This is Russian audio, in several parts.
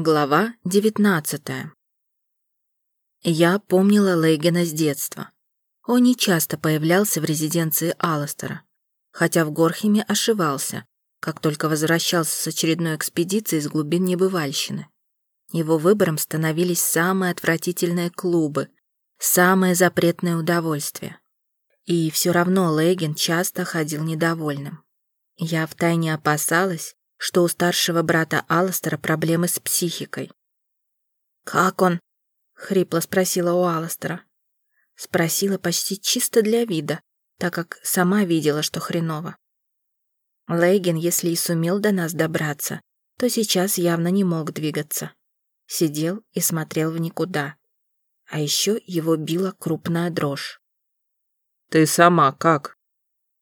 Глава девятнадцатая. Я помнила Лейгена с детства. Он не часто появлялся в резиденции Алластера, хотя в Горхеме ошивался, как только возвращался с очередной экспедиции из глубин небывальщины. Его выбором становились самые отвратительные клубы, самые запретные удовольствия. И все равно Лейген часто ходил недовольным. Я втайне опасалась, что у старшего брата Алластера проблемы с психикой. «Как он?» — хрипло спросила у Алластера. Спросила почти чисто для вида, так как сама видела, что хреново. Лейген, если и сумел до нас добраться, то сейчас явно не мог двигаться. Сидел и смотрел в никуда. А еще его била крупная дрожь. «Ты сама как?»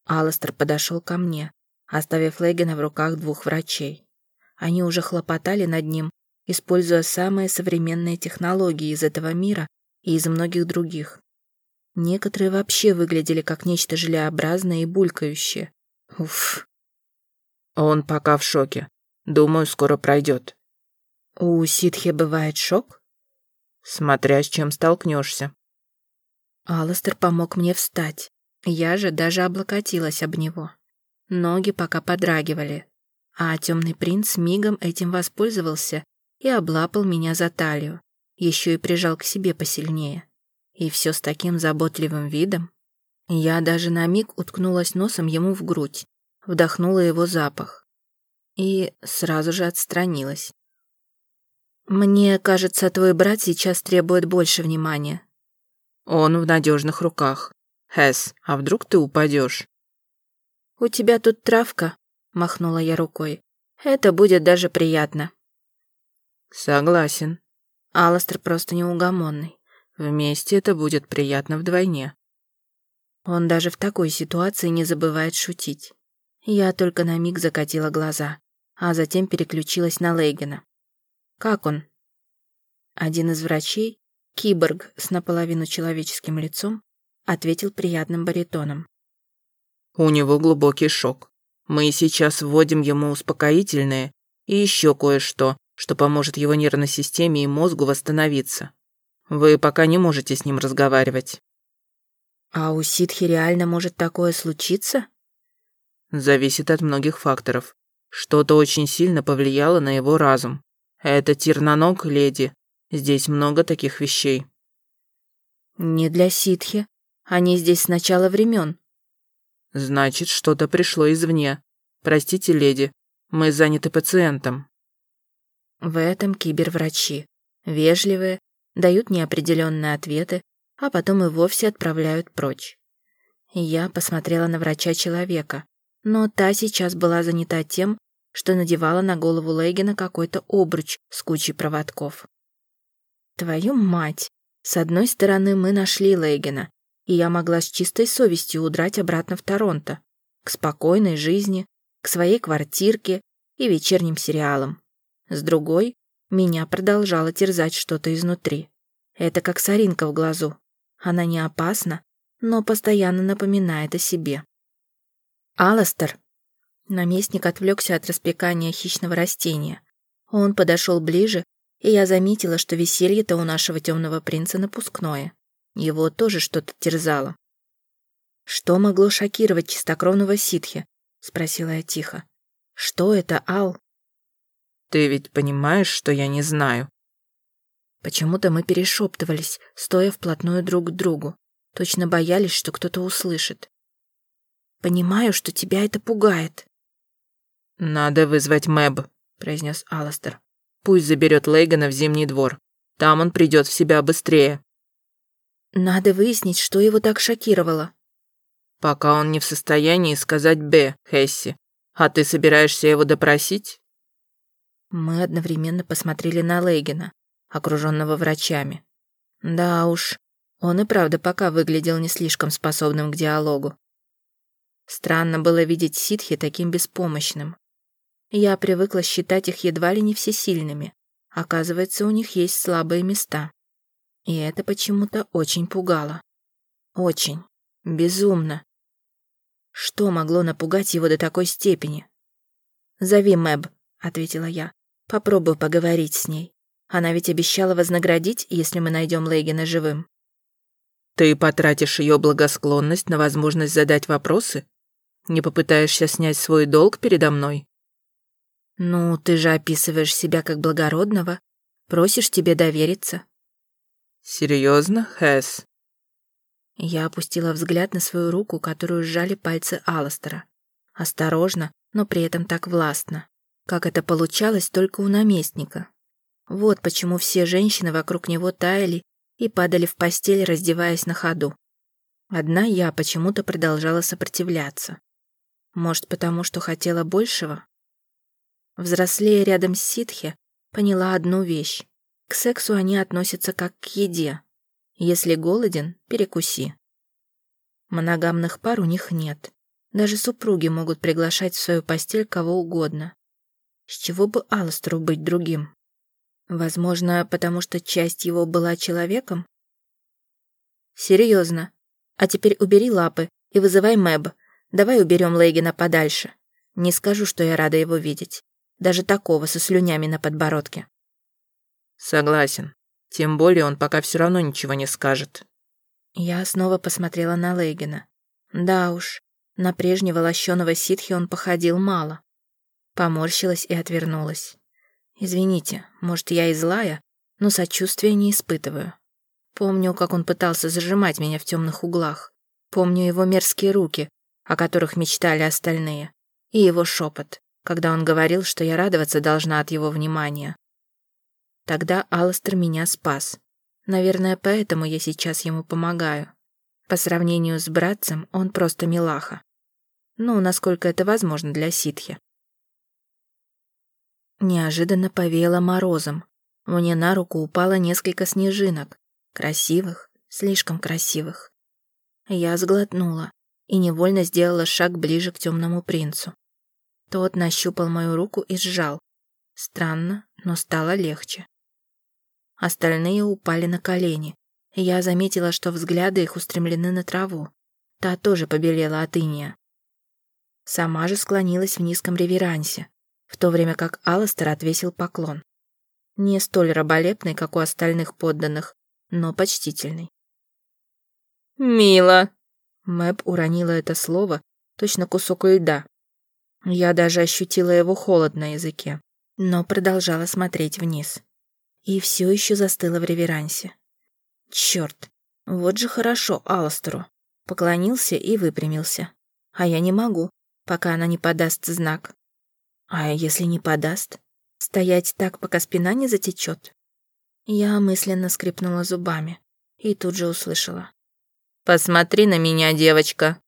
Алластер подошел ко мне, оставив Легина в руках двух врачей. Они уже хлопотали над ним, используя самые современные технологии из этого мира и из многих других. Некоторые вообще выглядели как нечто желеобразное и булькающее. Уф. Он пока в шоке. Думаю, скоро пройдет. У ситхи бывает шок? Смотря с чем столкнешься. Алластер помог мне встать. Я же даже облокотилась об него. Ноги пока подрагивали, а темный принц мигом этим воспользовался и облапал меня за талию, еще и прижал к себе посильнее. И все с таким заботливым видом. Я даже на миг уткнулась носом ему в грудь, вдохнула его запах и сразу же отстранилась. «Мне кажется, твой брат сейчас требует больше внимания». «Он в надежных руках. Хэс, а вдруг ты упадешь?» «У тебя тут травка», — махнула я рукой. «Это будет даже приятно». «Согласен». Аластер просто неугомонный. «Вместе это будет приятно вдвойне». Он даже в такой ситуации не забывает шутить. Я только на миг закатила глаза, а затем переключилась на Лейгена. «Как он?» Один из врачей, киборг с наполовину человеческим лицом, ответил приятным баритоном. У него глубокий шок. Мы сейчас вводим ему успокоительное и еще кое-что, что поможет его нервной системе и мозгу восстановиться. Вы пока не можете с ним разговаривать. А у ситхи реально может такое случиться? Зависит от многих факторов. Что-то очень сильно повлияло на его разум. Это тирноног, леди. Здесь много таких вещей. Не для ситхи. Они здесь с начала времен. Значит, что-то пришло извне. Простите, леди, мы заняты пациентом. В этом киберврачи. Вежливые, дают неопределенные ответы, а потом и вовсе отправляют прочь. Я посмотрела на врача-человека, но та сейчас была занята тем, что надевала на голову Лейгена какой-то обруч с кучей проводков. Твою мать! С одной стороны, мы нашли Лейгена, и я могла с чистой совестью удрать обратно в Торонто, к спокойной жизни, к своей квартирке и вечерним сериалам. С другой, меня продолжало терзать что-то изнутри. Это как соринка в глазу. Она не опасна, но постоянно напоминает о себе. «Аластер!» Наместник отвлекся от распекания хищного растения. Он подошел ближе, и я заметила, что веселье-то у нашего темного принца напускное. Его тоже что-то терзало. «Что могло шокировать чистокровного ситхи?» — спросила я тихо. «Что это, Ал?» «Ты ведь понимаешь, что я не знаю?» Почему-то мы перешептывались, стоя вплотную друг к другу. Точно боялись, что кто-то услышит. «Понимаю, что тебя это пугает». «Надо вызвать Мэб», — произнес Аластер. «Пусть заберет Лейгана в Зимний двор. Там он придет в себя быстрее». Надо выяснить, что его так шокировало. Пока он не в состоянии сказать «Б», Хесси. А ты собираешься его допросить? Мы одновременно посмотрели на Лейгена, окруженного врачами. Да уж, он и правда пока выглядел не слишком способным к диалогу. Странно было видеть ситхи таким беспомощным. Я привыкла считать их едва ли не всесильными. Оказывается, у них есть слабые места. И это почему-то очень пугало. Очень. Безумно. Что могло напугать его до такой степени? «Зови Мэб», — ответила я. Попробую поговорить с ней. Она ведь обещала вознаградить, если мы найдем Лейгена живым. Ты потратишь ее благосклонность на возможность задать вопросы? Не попытаешься снять свой долг передо мной? Ну, ты же описываешь себя как благородного. Просишь тебе довериться. Серьезно, Хэс? Я опустила взгляд на свою руку, которую сжали пальцы Алластера. Осторожно, но при этом так властно. Как это получалось только у наместника. Вот почему все женщины вокруг него таяли и падали в постель, раздеваясь на ходу. Одна я почему-то продолжала сопротивляться. Может, потому что хотела большего? Взрослея рядом с ситхи, поняла одну вещь. К сексу они относятся как к еде. Если голоден, перекуси. Моногамных пар у них нет. Даже супруги могут приглашать в свою постель кого угодно. С чего бы Алластеру быть другим? Возможно, потому что часть его была человеком? Серьезно. А теперь убери лапы и вызывай Мэб. Давай уберем Лейгена подальше. Не скажу, что я рада его видеть. Даже такого со слюнями на подбородке. Согласен. Тем более он пока все равно ничего не скажет. Я снова посмотрела на Лейгена. Да уж, на прежнего лощеного ситхи он походил мало. Поморщилась и отвернулась. Извините, может, я и злая, но сочувствия не испытываю. Помню, как он пытался зажимать меня в темных углах. Помню его мерзкие руки, о которых мечтали остальные, и его шепот когда он говорил, что я радоваться должна от его внимания. Тогда Алластер меня спас. Наверное, поэтому я сейчас ему помогаю. По сравнению с братцем, он просто милаха. Ну, насколько это возможно для ситхи. Неожиданно повеяло морозом. Мне на руку упало несколько снежинок. Красивых, слишком красивых. Я сглотнула и невольно сделала шаг ближе к темному принцу. Тот нащупал мою руку и сжал. Странно, но стало легче. Остальные упали на колени, я заметила, что взгляды их устремлены на траву. Та тоже побелела от иния. Сама же склонилась в низком реверансе, в то время как Алластер отвесил поклон. Не столь раболепный, как у остальных подданных, но почтительный. «Мило!» Мэб уронила это слово, точно кусок льда, я даже ощутила его холод на языке, но продолжала смотреть вниз. И все еще застыла в реверансе. Черт, вот же хорошо Алластеру. Поклонился и выпрямился. А я не могу, пока она не подаст знак. А если не подаст? Стоять так, пока спина не затечет? Я мысленно скрипнула зубами и тут же услышала. «Посмотри на меня, девочка!»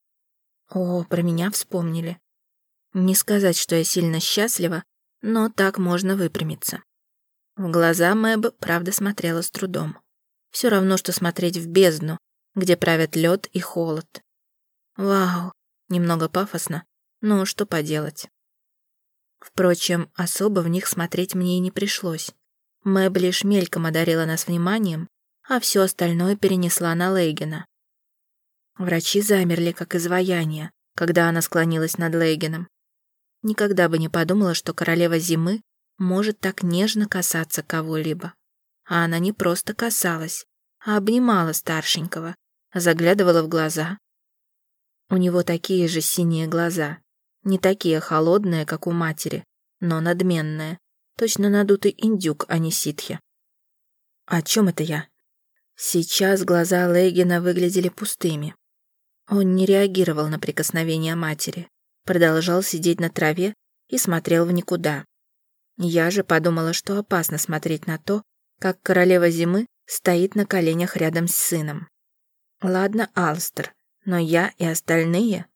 О, про меня вспомнили. Не сказать, что я сильно счастлива, но так можно выпрямиться. В глаза Мэб, правда, смотрела с трудом. Все равно, что смотреть в бездну, где правят лед и холод. Вау, немного пафосно, но что поделать. Впрочем, особо в них смотреть мне и не пришлось. Мэб лишь мельком одарила нас вниманием, а все остальное перенесла на Лейгена. Врачи замерли, как изваяние, когда она склонилась над Лейгеном. Никогда бы не подумала, что королева зимы может так нежно касаться кого-либо. А она не просто касалась, а обнимала старшенького, заглядывала в глаза. У него такие же синие глаза, не такие холодные, как у матери, но надменные, точно надутый индюк, а не ситхи. О чем это я? Сейчас глаза Лейгина выглядели пустыми. Он не реагировал на прикосновение матери продолжал сидеть на траве и смотрел в никуда. Я же подумала, что опасно смотреть на то, как королева зимы стоит на коленях рядом с сыном. Ладно, Алстер, но я и остальные...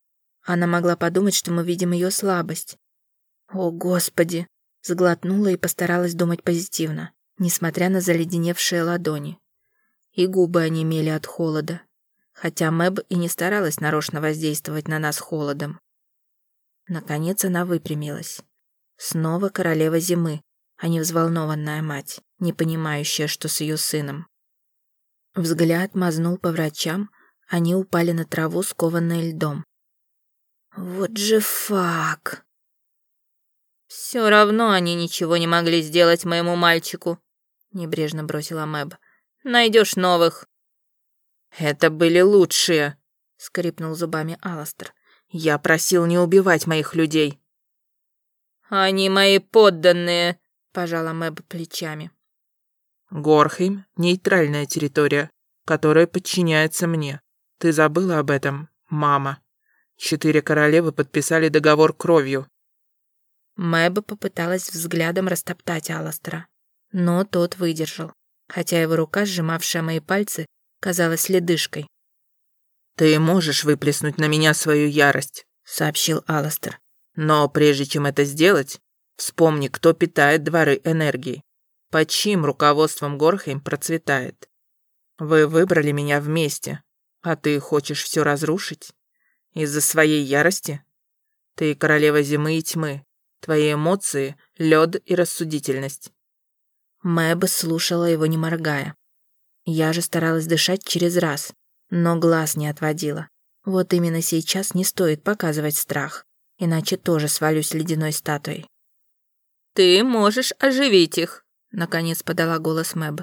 Она могла подумать, что мы видим ее слабость. О, Господи! Сглотнула и постаралась думать позитивно, несмотря на заледеневшие ладони. И губы онемели от холода. Хотя Мэб и не старалась нарочно воздействовать на нас холодом. Наконец она выпрямилась. Снова королева зимы, а не взволнованная мать, не понимающая, что с ее сыном. Взгляд мазнул по врачам, они упали на траву, скованные льдом. Вот же фак! Все равно они ничего не могли сделать моему мальчику, небрежно бросила Мэб. Найдешь новых. Это были лучшие, скрипнул зубами Аластер. Я просил не убивать моих людей. Они мои подданные, пожала Мэб плечами. Горхейм — нейтральная территория, которая подчиняется мне. Ты забыла об этом, мама? Четыре королевы подписали договор кровью. Мэб попыталась взглядом растоптать Аластера, но тот выдержал, хотя его рука, сжимавшая мои пальцы, казалась ледышкой. «Ты можешь выплеснуть на меня свою ярость», — сообщил Аластер. «Но прежде чем это сделать, вспомни, кто питает дворы энергией. Под чьим руководством Горхейм процветает. Вы выбрали меня вместе, а ты хочешь все разрушить? Из-за своей ярости? Ты королева зимы и тьмы. Твои эмоции — лед и рассудительность». Мэб слушала его, не моргая. Я же старалась дышать через раз, но глаз не отводила. Вот именно сейчас не стоит показывать страх, иначе тоже свалюсь ледяной статуей. «Ты можешь оживить их», — наконец подала голос Мэб.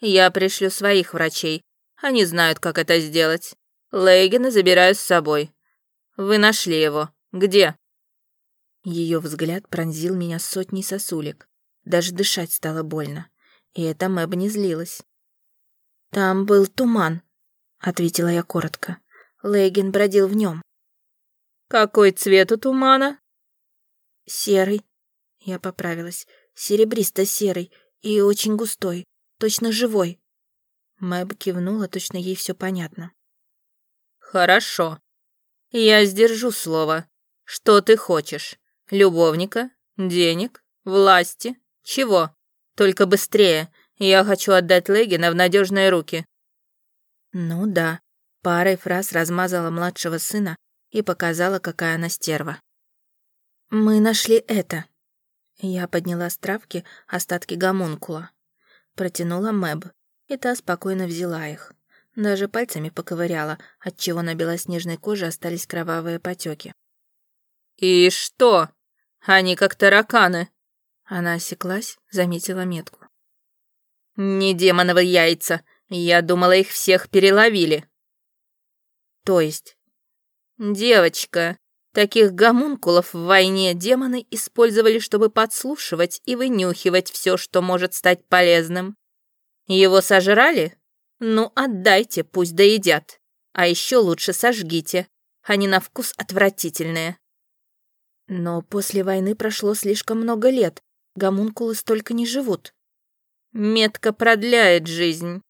«Я пришлю своих врачей. Они знают, как это сделать. Лейгена забираю с собой. Вы нашли его. Где?» Ее взгляд пронзил меня сотней сосулек. Даже дышать стало больно. И это Мэб не злилась. «Там был туман», — ответила я коротко. Лейген бродил в нем. «Какой цвет у тумана?» «Серый». Я поправилась. «Серебристо-серый и очень густой, точно живой». Мэб кивнула, точно ей все понятно. «Хорошо. Я сдержу слово. Что ты хочешь? Любовника? Денег? Власти? Чего? Только быстрее. Я хочу отдать Легина в надежные руки. Ну да, парой фраз размазала младшего сына и показала, какая она стерва. Мы нашли это. Я подняла с травки остатки гомункула. Протянула Мэб, и та спокойно взяла их. Даже пальцами поковыряла, отчего на белоснежной коже остались кровавые потеки. «И что? Они как тараканы!» Она осеклась, заметила метку. «Не демоновы яйца. Я думала, их всех переловили». «То есть?» «Девочка, таких гомункулов в войне демоны использовали, чтобы подслушивать и вынюхивать все, что может стать полезным. Его сожрали? Ну, отдайте, пусть доедят. А еще лучше сожгите. Они на вкус отвратительные». Но после войны прошло слишком много лет. Гомункулы столько не живут. Метка продляет жизнь.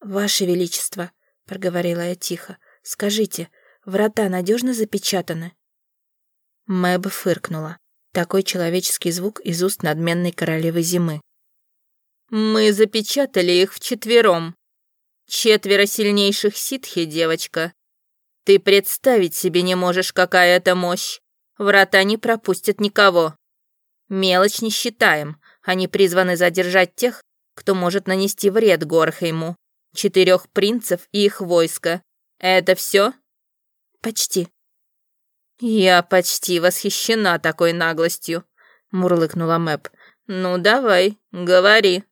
Ваше Величество, проговорила я тихо, скажите, врата надежно запечатаны? Мэб фыркнула. Такой человеческий звук из уст надменной королевы зимы. Мы запечатали их вчетвером. Четверо сильнейших ситхи, девочка. Ты представить себе не можешь, какая это мощь. Врата не пропустят никого. Мелочь не считаем. Они призваны задержать тех, кто может нанести вред Горхейму. Четырех принцев и их войско. Это все? Почти. Я почти восхищена такой наглостью, мурлыкнула Мэп. Ну давай, говори.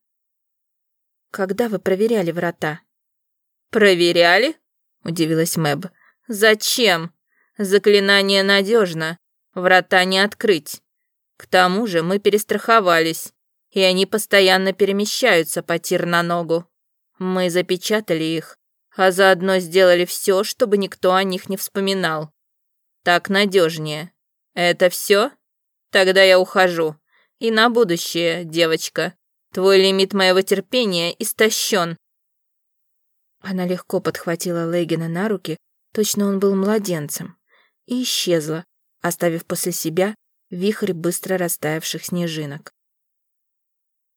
Когда вы проверяли врата? Проверяли? Удивилась Мэб. Зачем? Заклинание надежно. Врата не открыть. К тому же мы перестраховались, и они постоянно перемещаются по тир на ногу. Мы запечатали их, а заодно сделали все, чтобы никто о них не вспоминал. Так надежнее. Это все? Тогда я ухожу. И на будущее, девочка. Твой лимит моего терпения истощен. Она легко подхватила Лейгена на руки, точно он был младенцем, и исчезла, оставив после себя вихрь быстро растаявших снежинок.